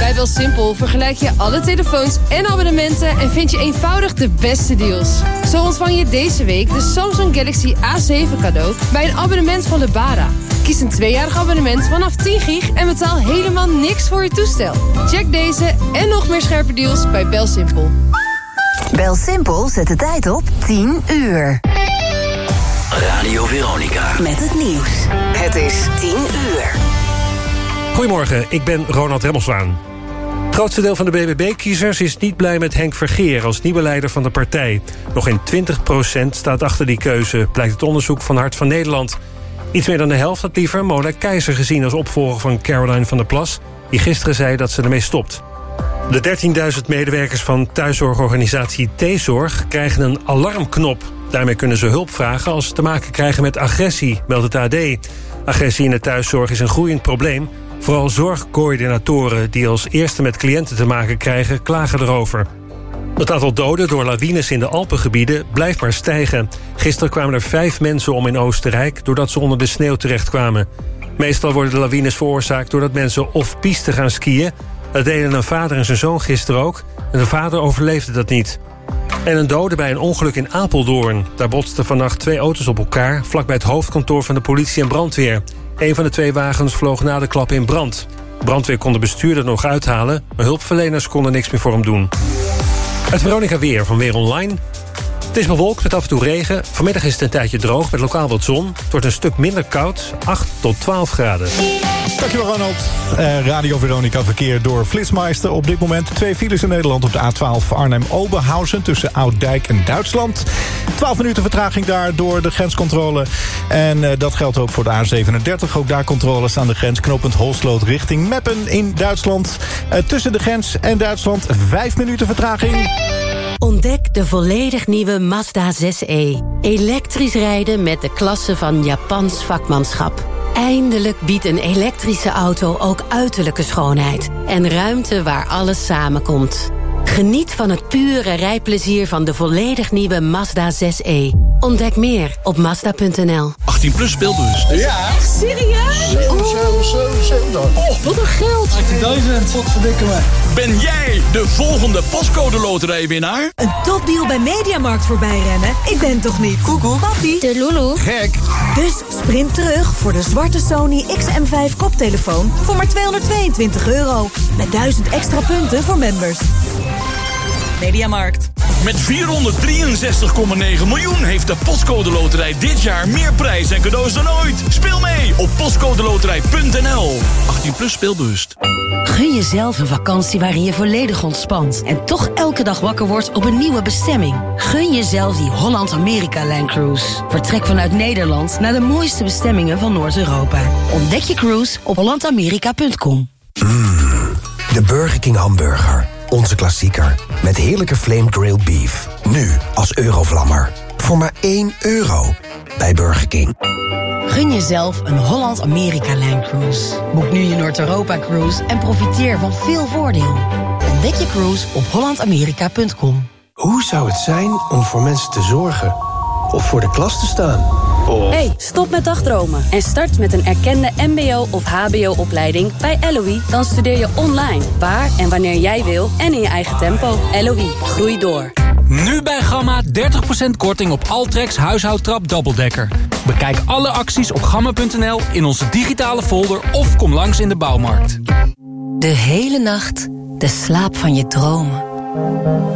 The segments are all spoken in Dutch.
Bij BelSimpel vergelijk je alle telefoons en abonnementen... en vind je eenvoudig de beste deals. Zo ontvang je deze week de Samsung Galaxy A7 cadeau... bij een abonnement van Lebara. Kies een tweejarig abonnement vanaf 10 gig... en betaal helemaal niks voor je toestel. Check deze en nog meer scherpe deals bij BelSimpel. BelSimpel zet de tijd op 10 uur. Radio Veronica. Met het nieuws. Het is 10 uur. Goedemorgen, ik ben Ronald Remmelswaan. Het grootste deel van de BBB-kiezers is niet blij met Henk Vergeer... als nieuwe leider van de partij. Nog in 20% staat achter die keuze, blijkt het onderzoek van Hart van Nederland. Iets meer dan de helft had liever Mona Keizer gezien... als opvolger van Caroline van der Plas... die gisteren zei dat ze ermee stopt. De 13.000 medewerkers van thuiszorgorganisatie T-Zorg... krijgen een alarmknop. Daarmee kunnen ze hulp vragen als ze te maken krijgen met agressie, meldt het AD. Agressie in de thuiszorg is een groeiend probleem... Vooral zorgcoördinatoren die als eerste met cliënten te maken krijgen... klagen erover. Het aantal doden door lawines in de Alpengebieden blijft maar stijgen. Gisteren kwamen er vijf mensen om in Oostenrijk... doordat ze onder de sneeuw terechtkwamen. Meestal worden de lawines veroorzaakt doordat mensen of piste gaan skiën. Dat deden een vader en zijn zoon gisteren ook. En de vader overleefde dat niet. En een dode bij een ongeluk in Apeldoorn. Daar botsten vannacht twee auto's op elkaar... vlakbij het hoofdkantoor van de politie en brandweer. Een van de twee wagens vloog na de klap in brand. Brandweer kon de bestuurder nog uithalen... maar hulpverleners konden niks meer voor hem doen. Het Veronica Weer van Weer Online. Het is bewolkt met af en toe regen. Vanmiddag is het een tijdje droog met lokaal wat zon. Het wordt een stuk minder koud, 8 tot 12 graden. Dankjewel Ronald. Eh, Radio Veronica verkeer door Flitsmeister. Op dit moment twee files in Nederland op de A12 Arnhem-Oberhausen... tussen Ouddijk en Duitsland. 12 minuten vertraging daar door de grenscontrole. En eh, dat geldt ook voor de A37. Ook daar controles aan de grens. Knooppunt Holsloot richting Meppen in Duitsland. Eh, tussen de grens en Duitsland 5 minuten vertraging. Ontdek de volledig nieuwe Mazda 6e. Elektrisch rijden met de klasse van Japans vakmanschap. Eindelijk biedt een elektrische auto ook uiterlijke schoonheid... en ruimte waar alles samenkomt. Geniet van het pure rijplezier van de volledig nieuwe Mazda 6e. Ontdek meer op Mazda.nl. 18 plus speelbus. Ja. Echt serieus? 7, 7, 7, 7 dan. Oh, wat een geld. 18.000. Wat verdikken me. Ben jij de volgende pascode loterijwinnaar? Een topdeal bij Mediamarkt voorbij rennen? Ik ben toch niet? Koekoek. Papi. De Lulu. Gek. Dus sprint terug voor de zwarte Sony XM5 koptelefoon voor maar 222 euro. Met 1000 extra punten voor members. Mediamarkt. Met 463,9 miljoen heeft de Postcode Loterij dit jaar meer prijs en cadeaus dan ooit. Speel mee op postcodeloterij.nl. 18 plus speelbewust. Gun jezelf een vakantie waarin je volledig ontspant... en toch elke dag wakker wordt op een nieuwe bestemming. Gun jezelf die Holland-Amerika-line Vertrek vanuit Nederland naar de mooiste bestemmingen van Noord-Europa. Ontdek je cruise op hollandamerika.com. De Burger King hamburger. Onze klassieker. Met heerlijke flame grilled beef. Nu als eurovlammer. Voor maar 1 euro. Bij Burger King. Gun jezelf een Holland-Amerika-line cruise. Boek nu je Noord-Europa-cruise en profiteer van veel voordeel. Ontdek je cruise op hollandamerika.com. Hoe zou het zijn om voor mensen te zorgen? Of voor de klas te staan? Of... Hey, stop met dagdromen en start met een erkende mbo- of hbo-opleiding bij LOE. Dan studeer je online, waar en wanneer jij wil en in je eigen tempo. LOE, groei door. Nu bij Gamma 30% korting op Altrex huishoudtrap dubbeldekker. Bekijk alle acties op gamma.nl in onze digitale folder of kom langs in de bouwmarkt. De hele nacht de slaap van je dromen.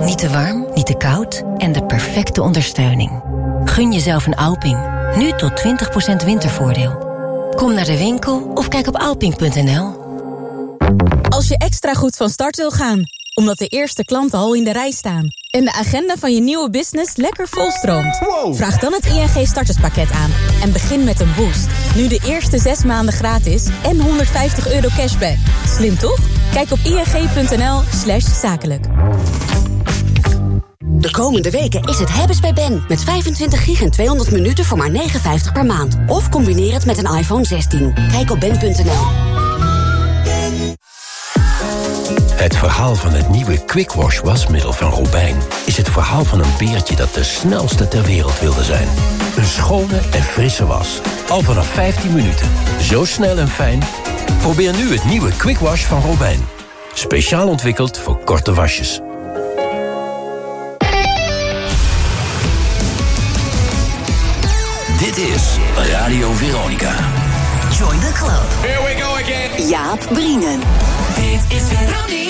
Niet te warm, niet te koud en de perfecte ondersteuning. Gun jezelf een Alping. Nu tot 20% wintervoordeel. Kom naar de winkel of kijk op alping.nl. Als je extra goed van start wil gaan, omdat de eerste klanten al in de rij staan... en de agenda van je nieuwe business lekker volstroomt... vraag dan het ING starterspakket aan en begin met een boost. Nu de eerste zes maanden gratis en 150 euro cashback. Slim toch? Kijk op ing.nl slash zakelijk. De komende weken is het hebben's bij Ben. Met 25 gig en 200 minuten voor maar 59 per maand. Of combineer het met een iPhone 16. Kijk op ben.nl. Het verhaal van het nieuwe Quick Wash wasmiddel van Robijn... is het verhaal van een beertje dat de snelste ter wereld wilde zijn. Een schone en frisse was. Al vanaf 15 minuten. Zo snel en fijn. Probeer nu het nieuwe Quick Wash van Robijn. Speciaal ontwikkeld voor korte wasjes. Dit is Radio Veronica. Join the club. Here we go again. Jaap Brienen. Dit is Veronica.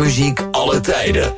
Muziek alle tijden.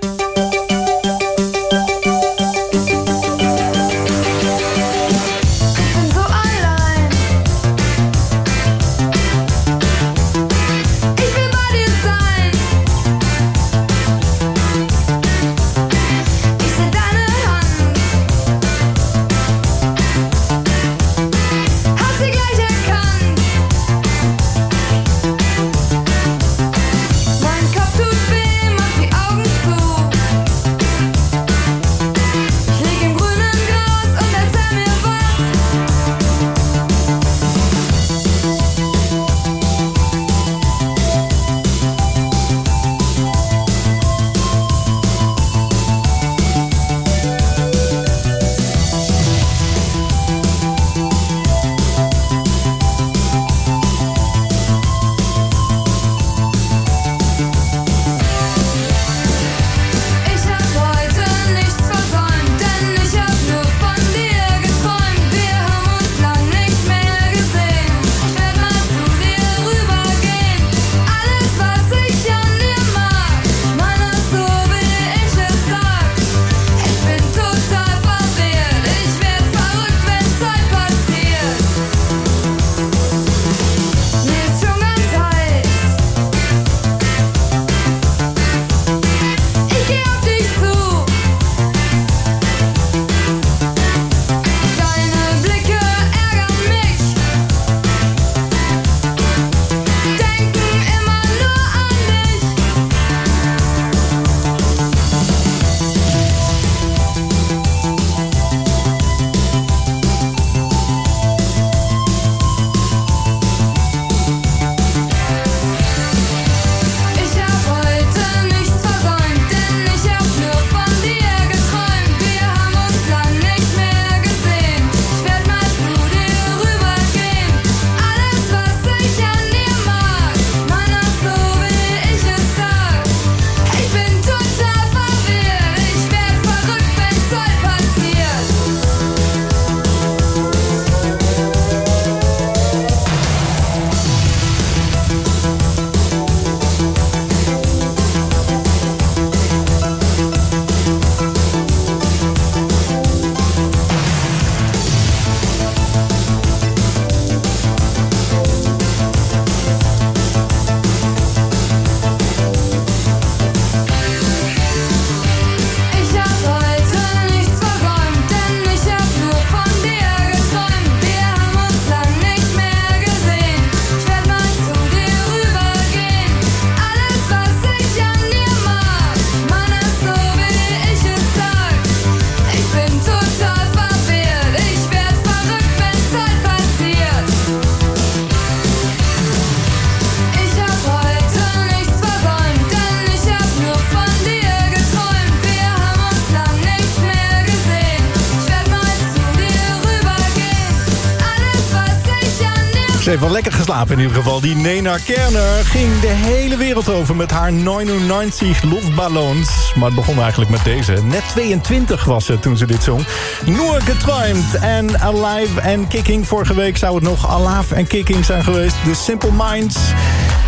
Geslapen in ieder geval. Die Nena Kerner ging de hele wereld over met haar 99 luchtballons. Maar het begon eigenlijk met deze. Net 22 was ze toen ze dit zong. Noor geträumt en Alive en Kicking. Vorige week zou het nog Alive en Kicking zijn geweest. The Simple Minds.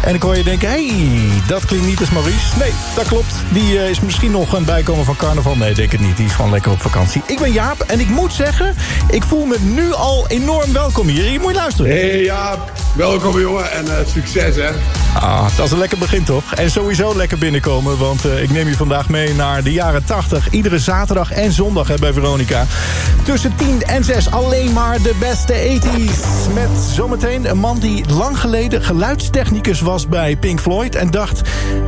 En ik hoor je denken, hé, hey, dat klinkt niet als Maurice. Nee, dat klopt. Die eh, is misschien nog een bijkomen van carnaval. Nee, denk het niet. Die is gewoon lekker op vakantie. Ik ben Jaap en ik moet zeggen, ik voel me nu al enorm welkom hier. Hier moet je luisteren. Hey Jaap, welkom jongen en eh, succes hè. Ah, dat is een lekker begin toch? En sowieso lekker binnenkomen, want eh, ik neem je vandaag mee naar de jaren 80. Iedere zaterdag en zondag hè, bij Veronica. Tussen 10 en 6 alleen maar de beste 80s. Met zometeen een man die lang geleden geluidstechnicus was bij Pink Floyd... en dacht,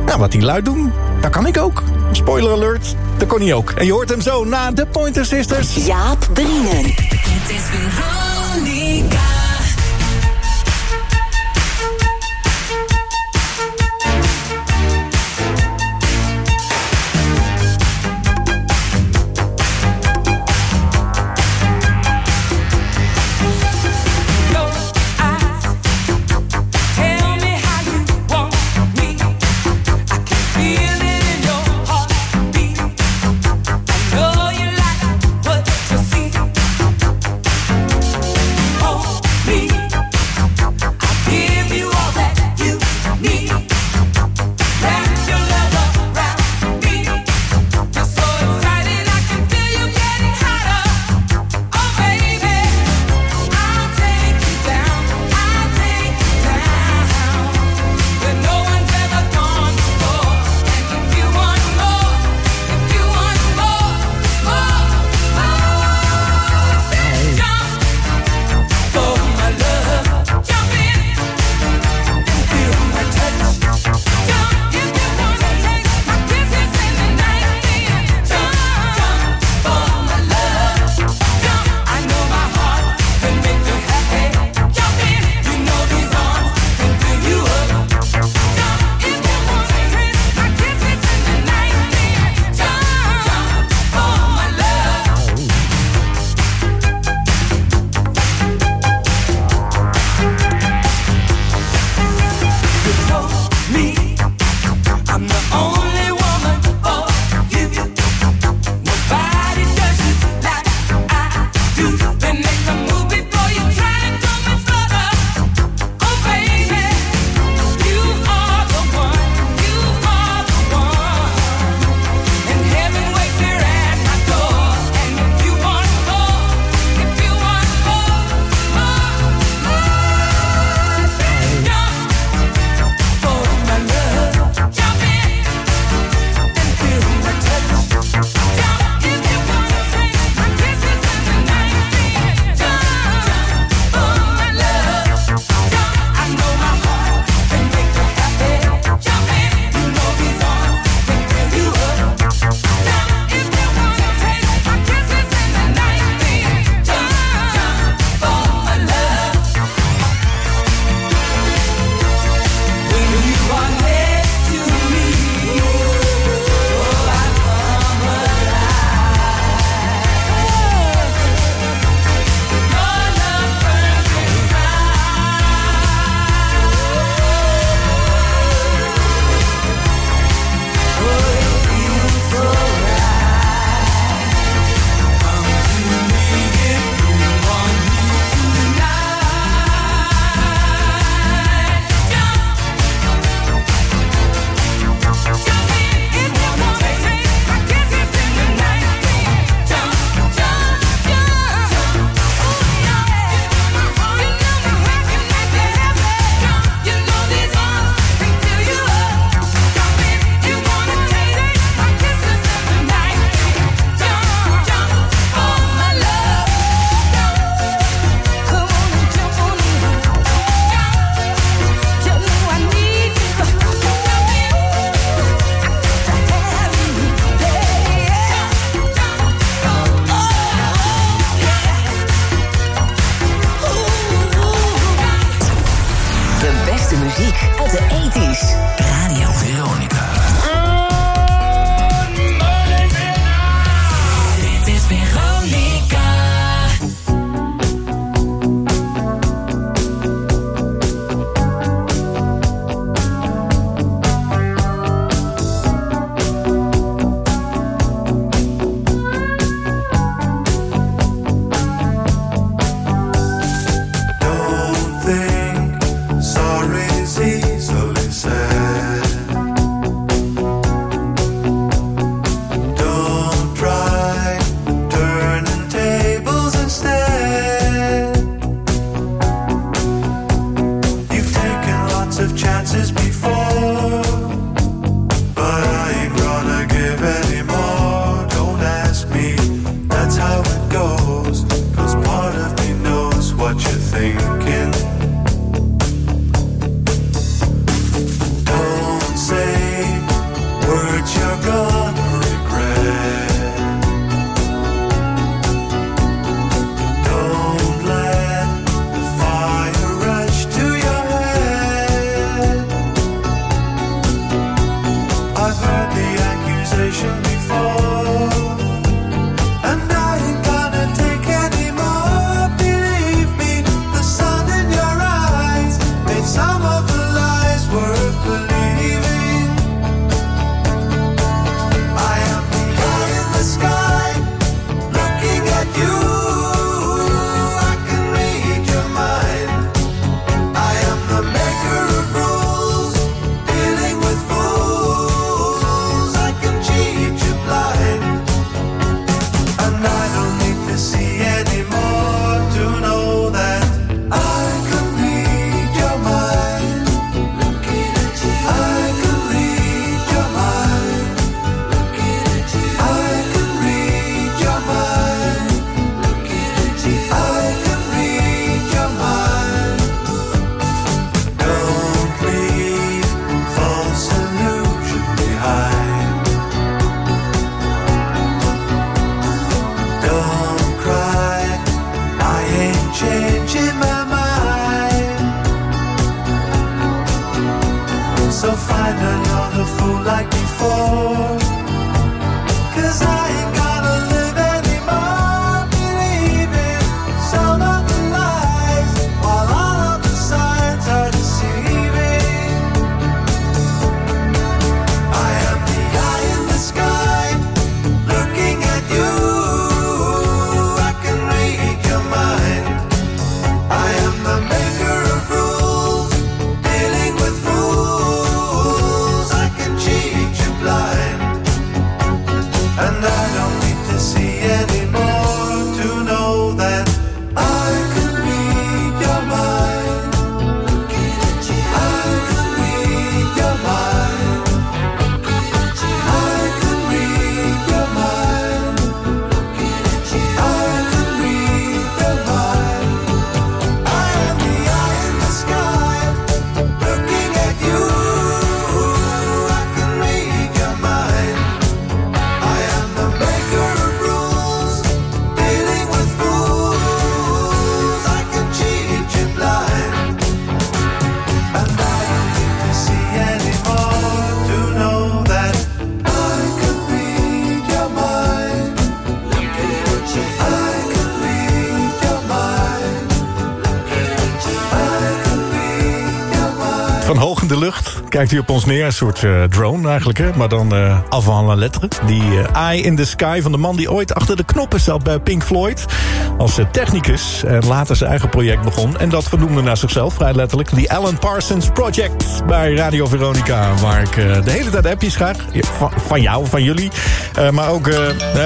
nou wat die luid doen, dat kan ik ook. Spoiler alert, dat kon hij ook. En je hoort hem zo na de Pointer Sisters. Jaap Brienen. Het is Veronica. Kijkt u op ons neer. Een soort eh, drone eigenlijk, hè? maar dan eh avant la lettre. Die eh, Eye in the Sky van de man die ooit achter de knoppen zat bij Pink Floyd. Als technicus en later zijn eigen project begon. En dat vernoemde naar zichzelf, vrij letterlijk. The Alan Parsons Project bij Radio Veronica. Waar ik eh, de hele tijd appjes. Ja, Van, jou, van jullie. Eh, maar ook eh,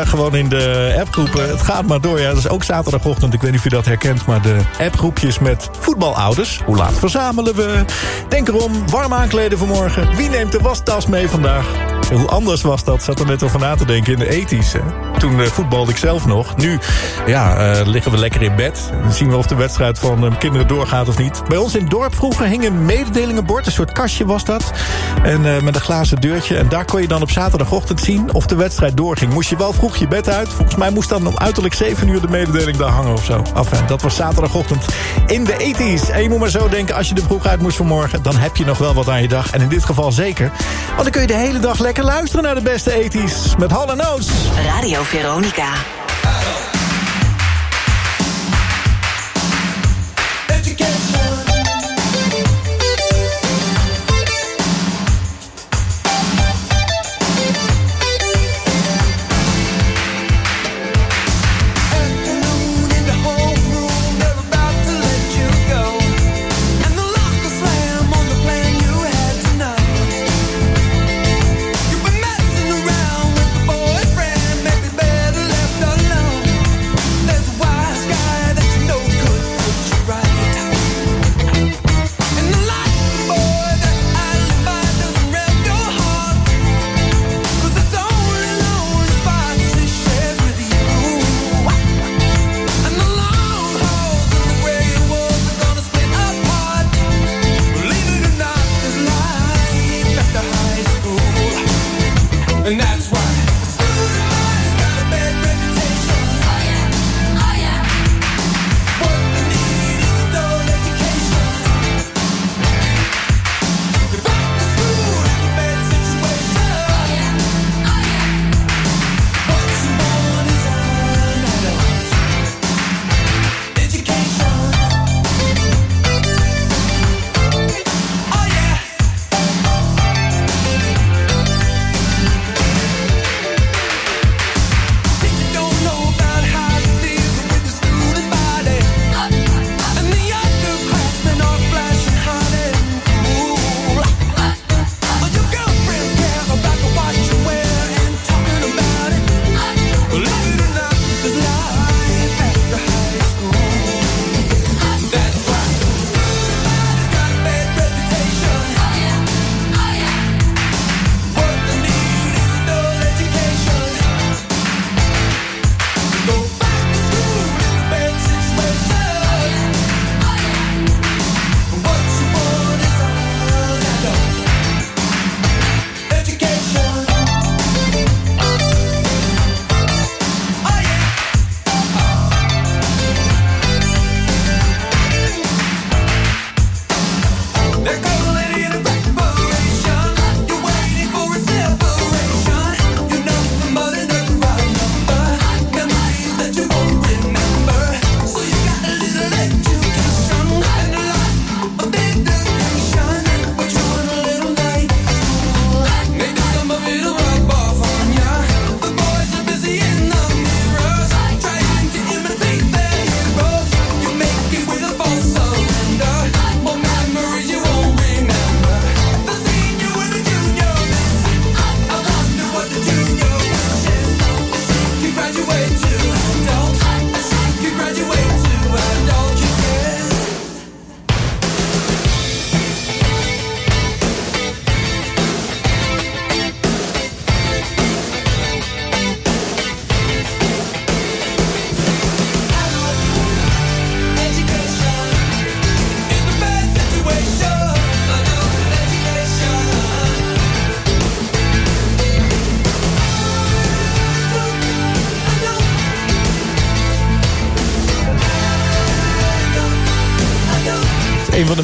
gewoon in de appgroepen. Het gaat maar door. Ja, dat is ook zaterdagochtend. Ik weet niet of je dat herkent. Maar de appgroepjes met voetbalouders. Hoe laat verzamelen we? Denk erom, warm aankleden voor morgen. Wie neemt de wastas mee vandaag? En Hoe anders was dat? Zat er net over na te denken in de ethisch. Toen eh, voetbalde ik zelf nog. Nu ja, eh, liggen we lekker in bed. Dan zien we of de wedstrijd van eh, kinderen doorgaat of niet. Bij ons in het dorp vroeger hing een mededelingenbord. Een soort kastje was dat. En met een glazen deurtje. En daar kon je dan op zaterdagochtend zien of de wedstrijd doorging. Moest je wel vroeg je bed uit. Volgens mij moest dan om uiterlijk 7 uur de mededeling daar hangen of zo. Enfin, dat was zaterdagochtend in de ethisch. En je moet maar zo denken, als je er vroeg uit moest vanmorgen... dan heb je nog wel wat aan je dag. En in dit geval zeker. Want dan kun je de hele dag lekker luisteren naar de beste ethisch. Met Hall Oates. Radio Veronica.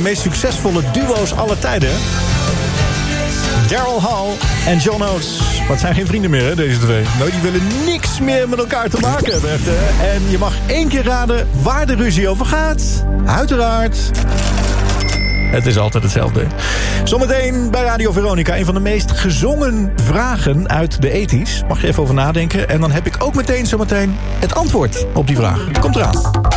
Meest succesvolle duo's aller tijden. Daryl Hall en John Oates. Het zijn geen vrienden meer, hè, deze twee. Nou, die willen niks meer met elkaar te maken hebben. Echt, hè. En je mag één keer raden waar de ruzie over gaat. Uiteraard. Het is altijd hetzelfde. Zometeen bij Radio Veronica een van de meest gezongen vragen uit de ethisch. Mag je even over nadenken. En dan heb ik ook meteen zometeen het antwoord op die vraag. Komt eraan.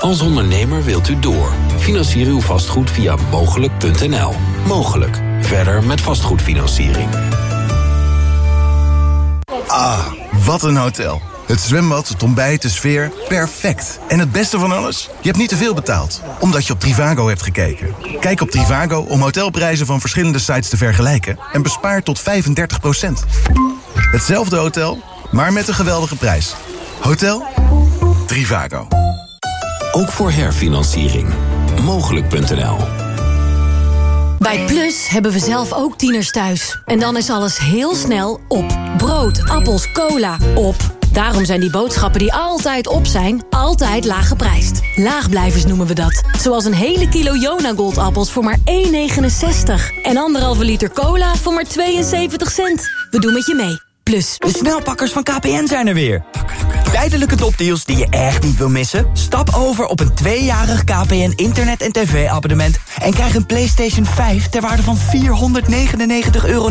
Als ondernemer wilt u door. Financier uw vastgoed via mogelijk.nl. Mogelijk. Verder met vastgoedfinanciering. Ah, wat een hotel. Het zwembad, het ontbijt, de sfeer, perfect. En het beste van alles? Je hebt niet te veel betaald, omdat je op Trivago hebt gekeken. Kijk op Trivago om hotelprijzen van verschillende sites te vergelijken... en bespaar tot 35% Hetzelfde hotel, maar met een geweldige prijs. Hotel Trivago. Ook voor herfinanciering. Mogelijk.nl. Bij Plus hebben we zelf ook tieners thuis. En dan is alles heel snel op. Brood, appels, cola, op. Daarom zijn die boodschappen die altijd op zijn, altijd laag geprijsd. Laagblijvers noemen we dat. Zoals een hele kilo Jona Goldappels voor maar 1,69. En anderhalve liter cola voor maar 72 cent. We doen met je mee. Plus. De snelpakkers van KPN zijn er weer. Tijdelijke topdeals die je echt niet wil missen? Stap over op een tweejarig KPN internet- en tv-abonnement... en krijg een PlayStation 5 ter waarde van 499,99 euro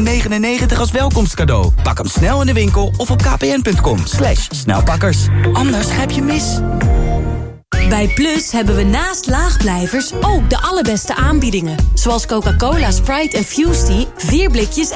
als welkomstcadeau. Pak hem snel in de winkel of op kpn.com. Slash snelpakkers. Anders grijp je mis. Bij Plus hebben we naast laagblijvers ook de allerbeste aanbiedingen. Zoals Coca-Cola, Sprite en Fusty. 4 blikjes 1,99.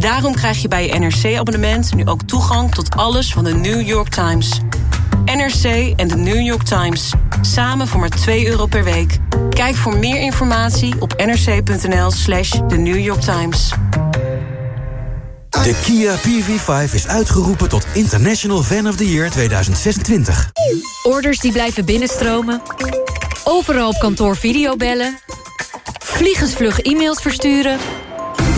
Daarom krijg je bij je NRC-abonnement nu ook toegang tot alles van de New York Times. NRC en de New York Times. Samen voor maar 2 euro per week. Kijk voor meer informatie op nrc.nl slash The New York Times. De Kia PV5 is uitgeroepen tot International Fan of the Year 2026. Orders die blijven binnenstromen. Overal op kantoor videobellen. Vliegensvlug e-mails versturen.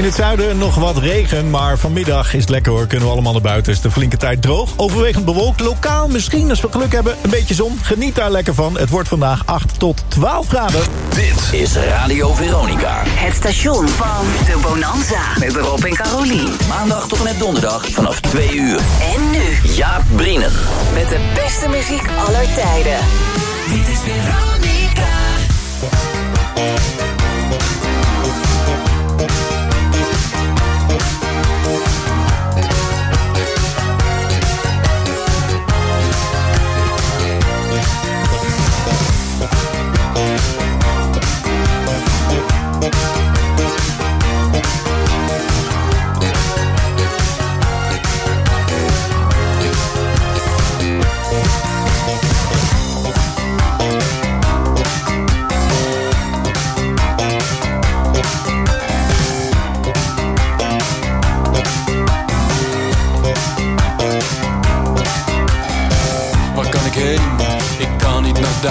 In het zuiden nog wat regen, maar vanmiddag is het lekker hoor. Kunnen we allemaal naar buiten. Is de flinke tijd droog. Overwegend bewolkt. Lokaal misschien, als we geluk hebben, een beetje zon. Geniet daar lekker van. Het wordt vandaag 8 tot 12 graden. Dit is Radio Veronica. Het station van de Bonanza. Met Rob en Carolien. Maandag tot en met donderdag vanaf 2 uur. En nu Jaap Brienen. met de beste muziek aller tijden. Dit is Veronica.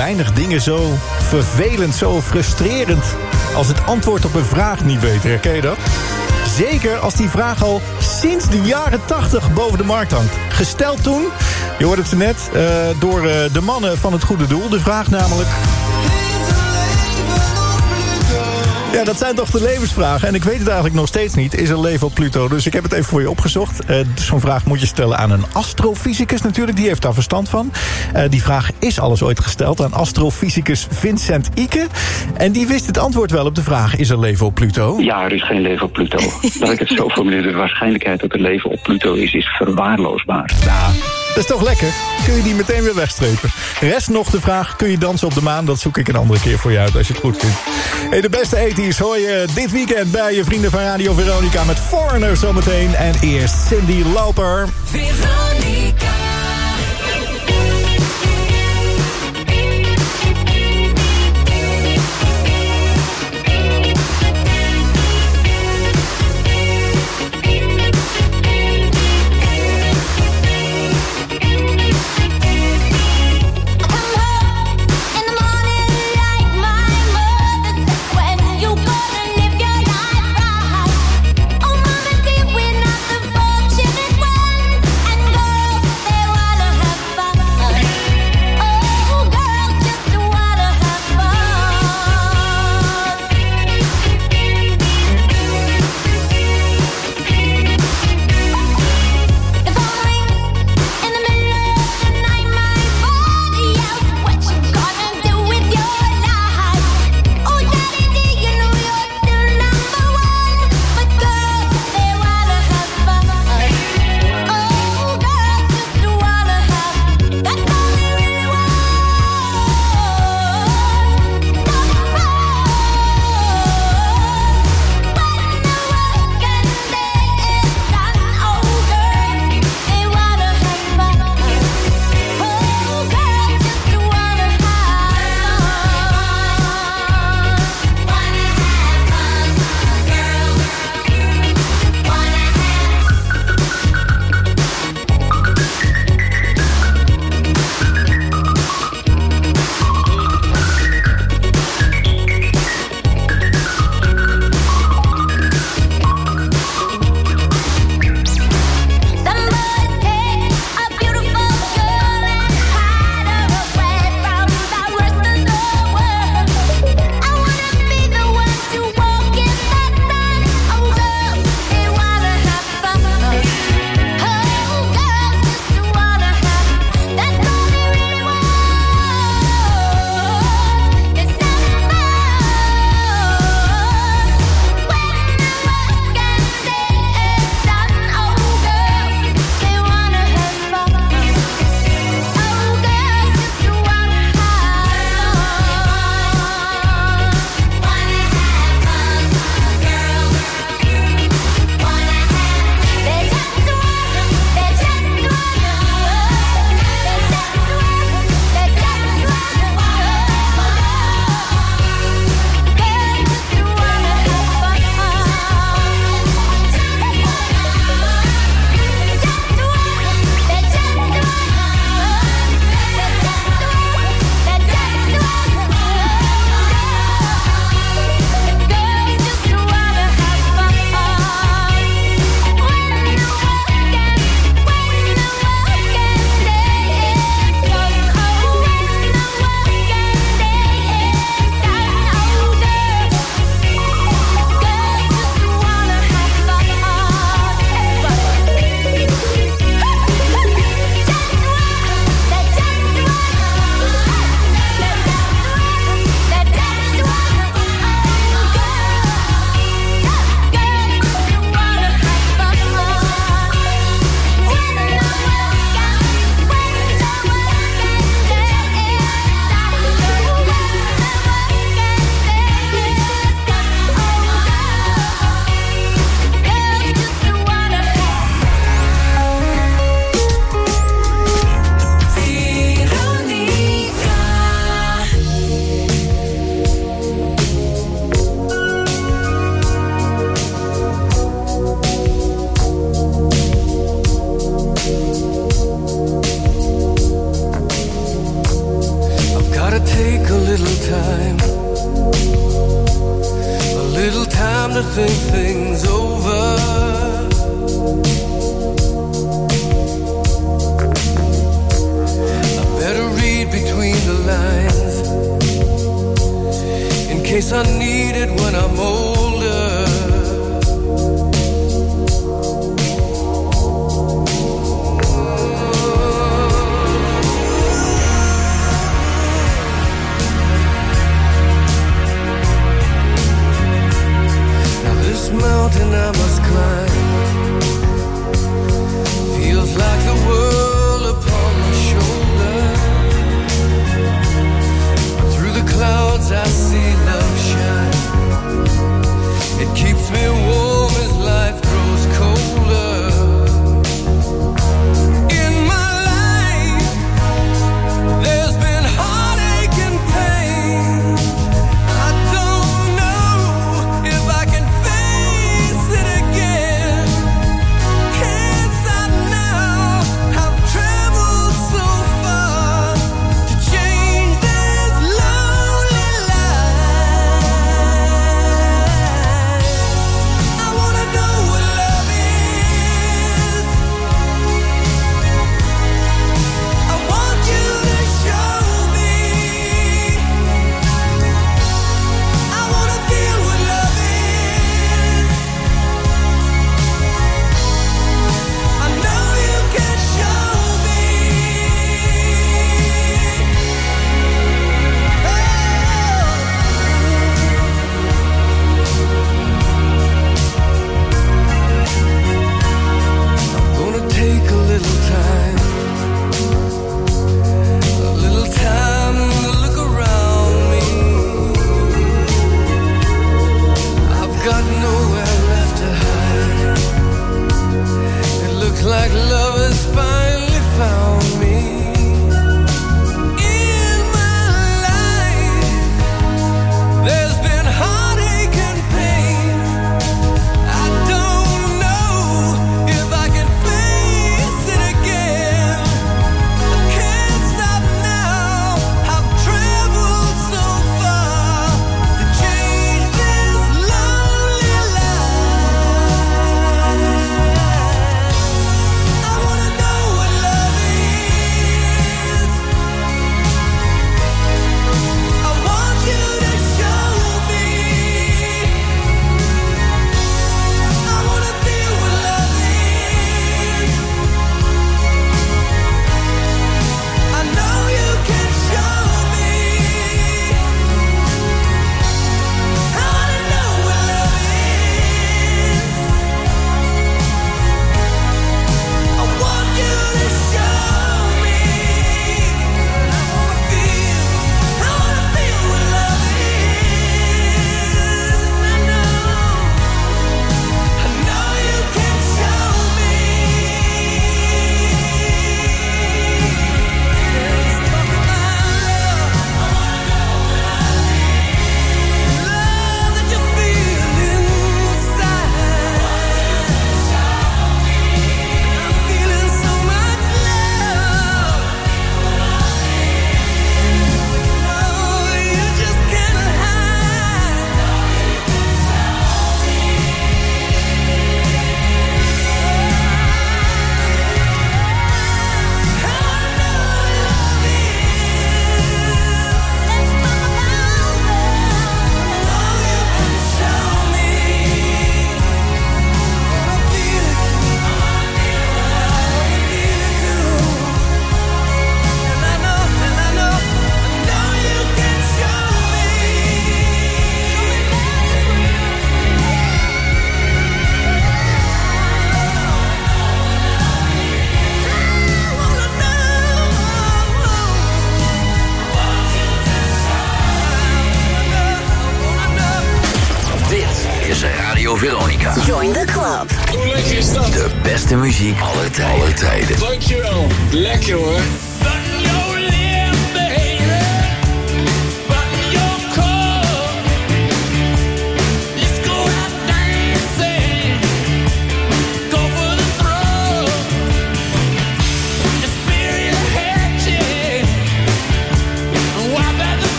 Weinig dingen zo vervelend, zo frustrerend... als het antwoord op een vraag niet weten. Herken je dat? Zeker als die vraag al sinds de jaren 80 boven de markt hangt. Gesteld toen, je hoorde het net, eh, door eh, de mannen van het goede doel. De vraag namelijk... Ja, dat zijn toch de levensvragen. En ik weet het eigenlijk nog steeds niet. Is er leven op Pluto? Dus ik heb het even voor je opgezocht. Eh, Zo'n vraag moet je stellen aan een astrofysicus natuurlijk. Die heeft daar verstand van. Eh, die vraag is alles ooit gesteld aan astrofysicus Vincent Ike. En die wist het antwoord wel op de vraag... is er leven op Pluto? Ja, er is geen leven op Pluto. Laat ik het zo formuleren. De waarschijnlijkheid dat er leven op Pluto is, is verwaarloosbaar. Ja, Dat is toch lekker? Kun je die meteen weer wegstrepen. Rest nog de vraag, kun je dansen op de maan? Dat zoek ik een andere keer voor je uit als je het goed vindt. Hey, de beste ethies hoor je dit weekend bij je vrienden van Radio Veronica... met Foreigner zometeen. En eerst Cindy Lauper. Veronica.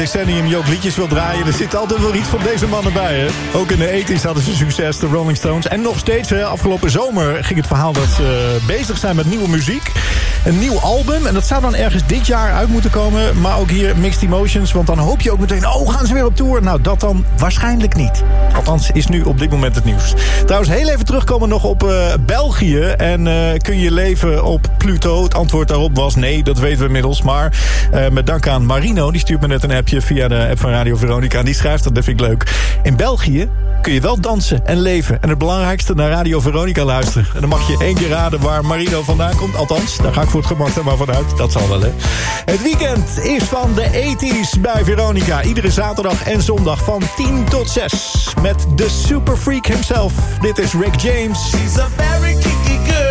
Decennium je ook liedjes wil draaien... er zit altijd wel iets van deze mannen bij, hè? Ook in de 80s hadden ze succes, de Rolling Stones. En nog steeds, hè, afgelopen zomer ging het verhaal dat ze bezig zijn met nieuwe muziek. Een nieuw album, en dat zou dan ergens dit jaar uit moeten komen. Maar ook hier Mixed Emotions, want dan hoop je ook meteen... oh, gaan ze weer op tour? Nou, dat dan waarschijnlijk niet. Althans, is nu op dit moment het nieuws. Trouwens, heel even terugkomen nog op eh, België. En eh, kun je leven op Pluto? Het antwoord daarop was nee, dat weten we inmiddels. Maar eh, met dank aan Marino, die stuurt me net een appje via de app van Radio Veronica. Die schrijft dat, dat vind ik leuk. In België kun je wel dansen en leven. En het belangrijkste, naar Radio Veronica luisteren. En dan mag je één keer raden waar Marino vandaan komt. Althans, daar ga ik voor het gemak er maar vanuit. Dat zal wel, hè. Het weekend is van de 80s bij Veronica. Iedere zaterdag en zondag van 10 tot 6. Met de super freak himself. Dit is Rick James. She's a very kinky girl.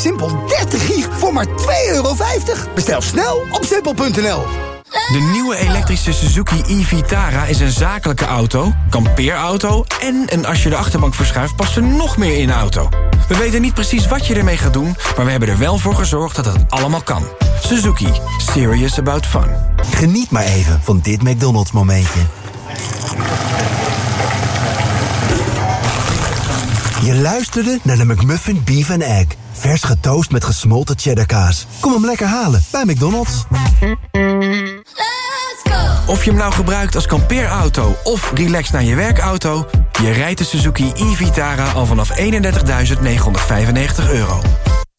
Simpel 30 gig voor maar 2,50 euro. Bestel snel op simpel.nl. De nieuwe elektrische Suzuki e-Vitara is een zakelijke auto, kampeerauto... en een als je de achterbank verschuift past er nog meer in de auto. We weten niet precies wat je ermee gaat doen... maar we hebben er wel voor gezorgd dat het allemaal kan. Suzuki. Serious about fun. Geniet maar even van dit McDonald's momentje. Je luisterde naar de McMuffin Beef and Egg. Vers getoast met gesmolten cheddarkaas. Kom hem lekker halen bij McDonald's. Of je hem nou gebruikt als kampeerauto of relax naar je werkauto... je rijdt de Suzuki e-Vitara al vanaf 31.995 euro.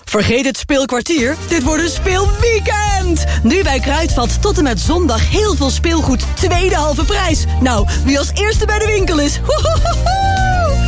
Vergeet het speelkwartier, dit wordt een speelweekend! Nu bij Kruidvat tot en met zondag heel veel speelgoed tweede halve prijs. Nou, wie als eerste bij de winkel is.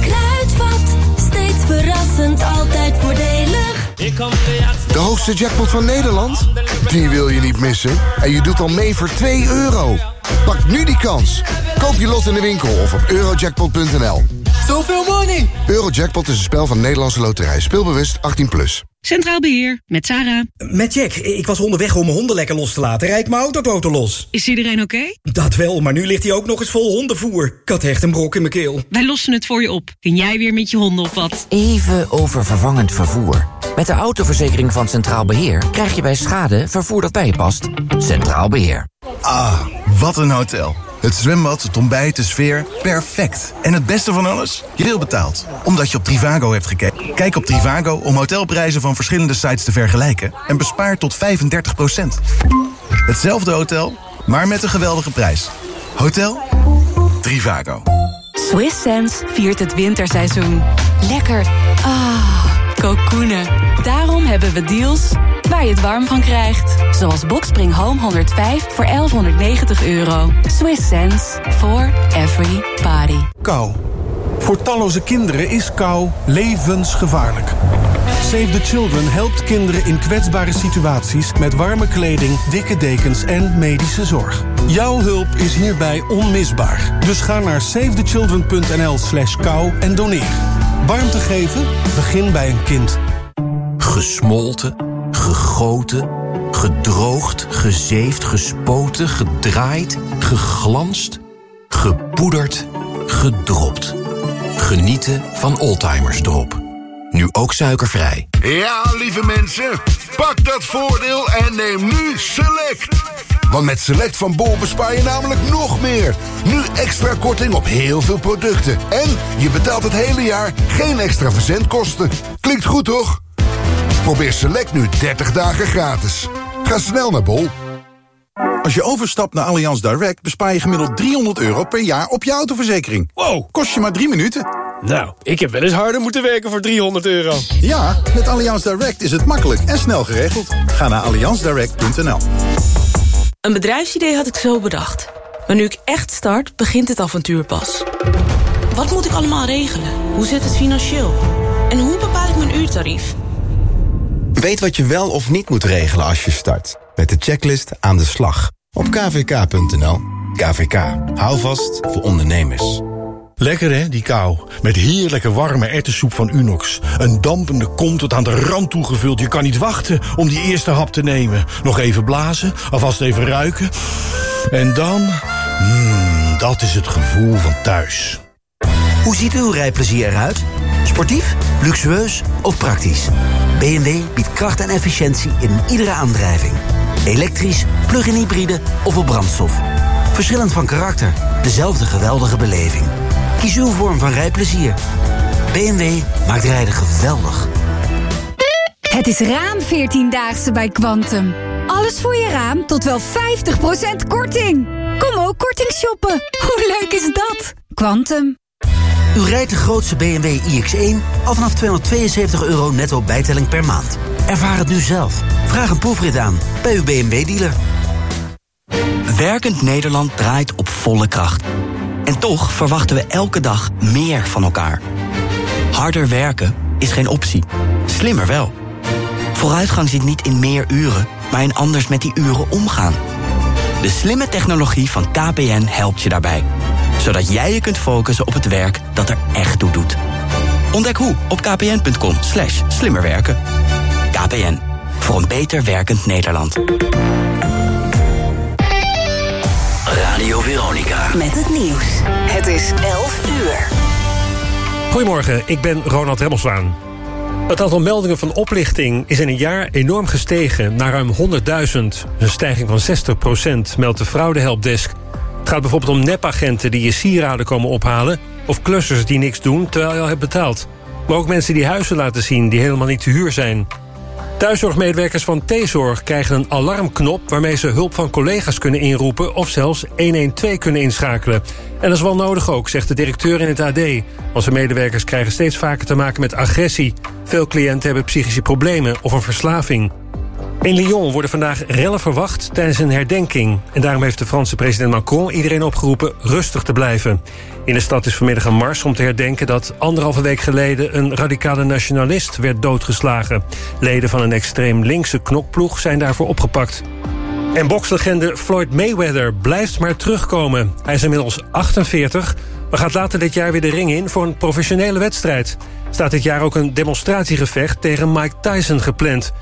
Kruidvat, steeds verrassend, altijd voordelig. De hoogste jackpot van Nederland? Die wil je niet missen. En je doet al mee voor 2 euro. Pak nu die kans. Koop je lot in de winkel of op eurojackpot.nl. Zoveel money! Eurojackpot is een spel van Nederlandse Loterij. Speelbewust 18+. Plus. Centraal Beheer, met Sarah. Met Jack. Ik was onderweg om mijn honden lekker los te laten. Rijd mijn autoboten los. Is iedereen oké? Dat wel, maar nu ligt hij ook nog eens vol hondenvoer. Ik had echt een brok in mijn keel. Wij lossen het voor je op. Kun jij weer met je honden op wat? Even over vervangend vervoer. Met de autoverzekering van Centraal Beheer krijg je bij schade vervoer dat bij je past. Centraal Beheer. Ah, wat een hotel. Het zwembad, het ontbijt, de sfeer, perfect. En het beste van alles? Je wil betaald. Omdat je op Trivago hebt gekeken. Kijk op Trivago om hotelprijzen van verschillende sites te vergelijken... en bespaar tot 35% Hetzelfde hotel, maar met een geweldige prijs. Hotel Trivago. Swiss Sense viert het winterseizoen. Lekker. Ah, kokoenen. Daarom hebben we deals waar je het warm van krijgt. Zoals Boxspring Home 105 voor 1190 euro. Swiss Sense for every party. Kou. Voor talloze kinderen is kou levensgevaarlijk. Save the Children helpt kinderen in kwetsbare situaties... met warme kleding, dikke dekens en medische zorg. Jouw hulp is hierbij onmisbaar. Dus ga naar savethechildren.nl slash kou en doneer. Warmte geven? Begin bij een kind. Gesmolten, gegoten, gedroogd, gezeefd, gespoten, gedraaid, geglanst, gepoederd, gedropt. Genieten van Oldtimers Drop. Nu ook suikervrij. Ja, lieve mensen, pak dat voordeel en neem nu Select. Want met Select van Bol bespaar je namelijk nog meer. Nu extra korting op heel veel producten. En je betaalt het hele jaar geen extra verzendkosten. Klinkt goed, toch? Probeer Select nu 30 dagen gratis. Ga snel naar Bol. Als je overstapt naar Allianz Direct bespaar je gemiddeld 300 euro per jaar op je autoverzekering. Wow, kost je maar drie minuten. Nou, ik heb wel eens harder moeten werken voor 300 euro. Ja, met Allianz Direct is het makkelijk en snel geregeld. Ga naar allianzdirect.nl. Een bedrijfsidee had ik zo bedacht. Maar nu ik echt start, begint het avontuur pas. Wat moet ik allemaal regelen? Hoe zit het financieel? En hoe bepaal ik mijn uurtarief? Weet wat je wel of niet moet regelen als je start. Met de checklist aan de slag. Op kvk.nl. KVK. Hou vast voor ondernemers. Lekker hè, die kou. Met heerlijke warme ertessoep van Unox. Een dampende kom tot aan de rand toegevuld. Je kan niet wachten om die eerste hap te nemen. Nog even blazen, alvast even ruiken. En dan... Mmm, dat is het gevoel van thuis. Hoe ziet uw rijplezier eruit? Sportief, luxueus of praktisch? BMW biedt kracht en efficiëntie in iedere aandrijving. Elektrisch, plug-in hybride of op brandstof. Verschillend van karakter, dezelfde geweldige beleving. Kies uw vorm van rijplezier. BMW maakt rijden geweldig. Het is raam 14-daagse bij Quantum. Alles voor je raam tot wel 50% korting. Kom ook korting shoppen. Hoe leuk is dat? Quantum. U rijdt de grootste BMW iX1 al vanaf 272 euro netto bijtelling per maand. Ervaar het nu zelf. Vraag een proefrit aan bij uw BMW-dealer. Werkend Nederland draait op volle kracht. En toch verwachten we elke dag meer van elkaar. Harder werken is geen optie. Slimmer wel. Vooruitgang zit niet in meer uren, maar in anders met die uren omgaan. De slimme technologie van KPN helpt je daarbij. Zodat jij je kunt focussen op het werk dat er echt toe doet. Ontdek hoe op kpn.com slash slimmerwerken. KPN, voor een beter werkend Nederland. Radio Veronica. Met het nieuws. Het is 11 uur. Goedemorgen, ik ben Ronald Remmelswaan. Het aantal meldingen van oplichting is in een jaar enorm gestegen... naar ruim 100.000, een stijging van 60% meldt de fraudehelpdesk. Het gaat bijvoorbeeld om nepagenten die je sieraden komen ophalen... of klussers die niks doen terwijl je al hebt betaald. Maar ook mensen die huizen laten zien die helemaal niet te huur zijn. Thuiszorgmedewerkers van T-Zorg krijgen een alarmknop... waarmee ze hulp van collega's kunnen inroepen... of zelfs 112 kunnen inschakelen. En dat is wel nodig ook, zegt de directeur in het AD. Onze medewerkers krijgen steeds vaker te maken met agressie. Veel cliënten hebben psychische problemen of een verslaving. In Lyon worden vandaag rellen verwacht tijdens een herdenking. En daarom heeft de Franse president Macron iedereen opgeroepen rustig te blijven. In de stad is vanmiddag een mars om te herdenken dat anderhalve week geleden een radicale nationalist werd doodgeslagen. Leden van een extreem linkse knokploeg zijn daarvoor opgepakt. En bokslegende Floyd Mayweather blijft maar terugkomen. Hij is inmiddels 48, maar gaat later dit jaar weer de ring in voor een professionele wedstrijd. Staat dit jaar ook een demonstratiegevecht tegen Mike Tyson gepland.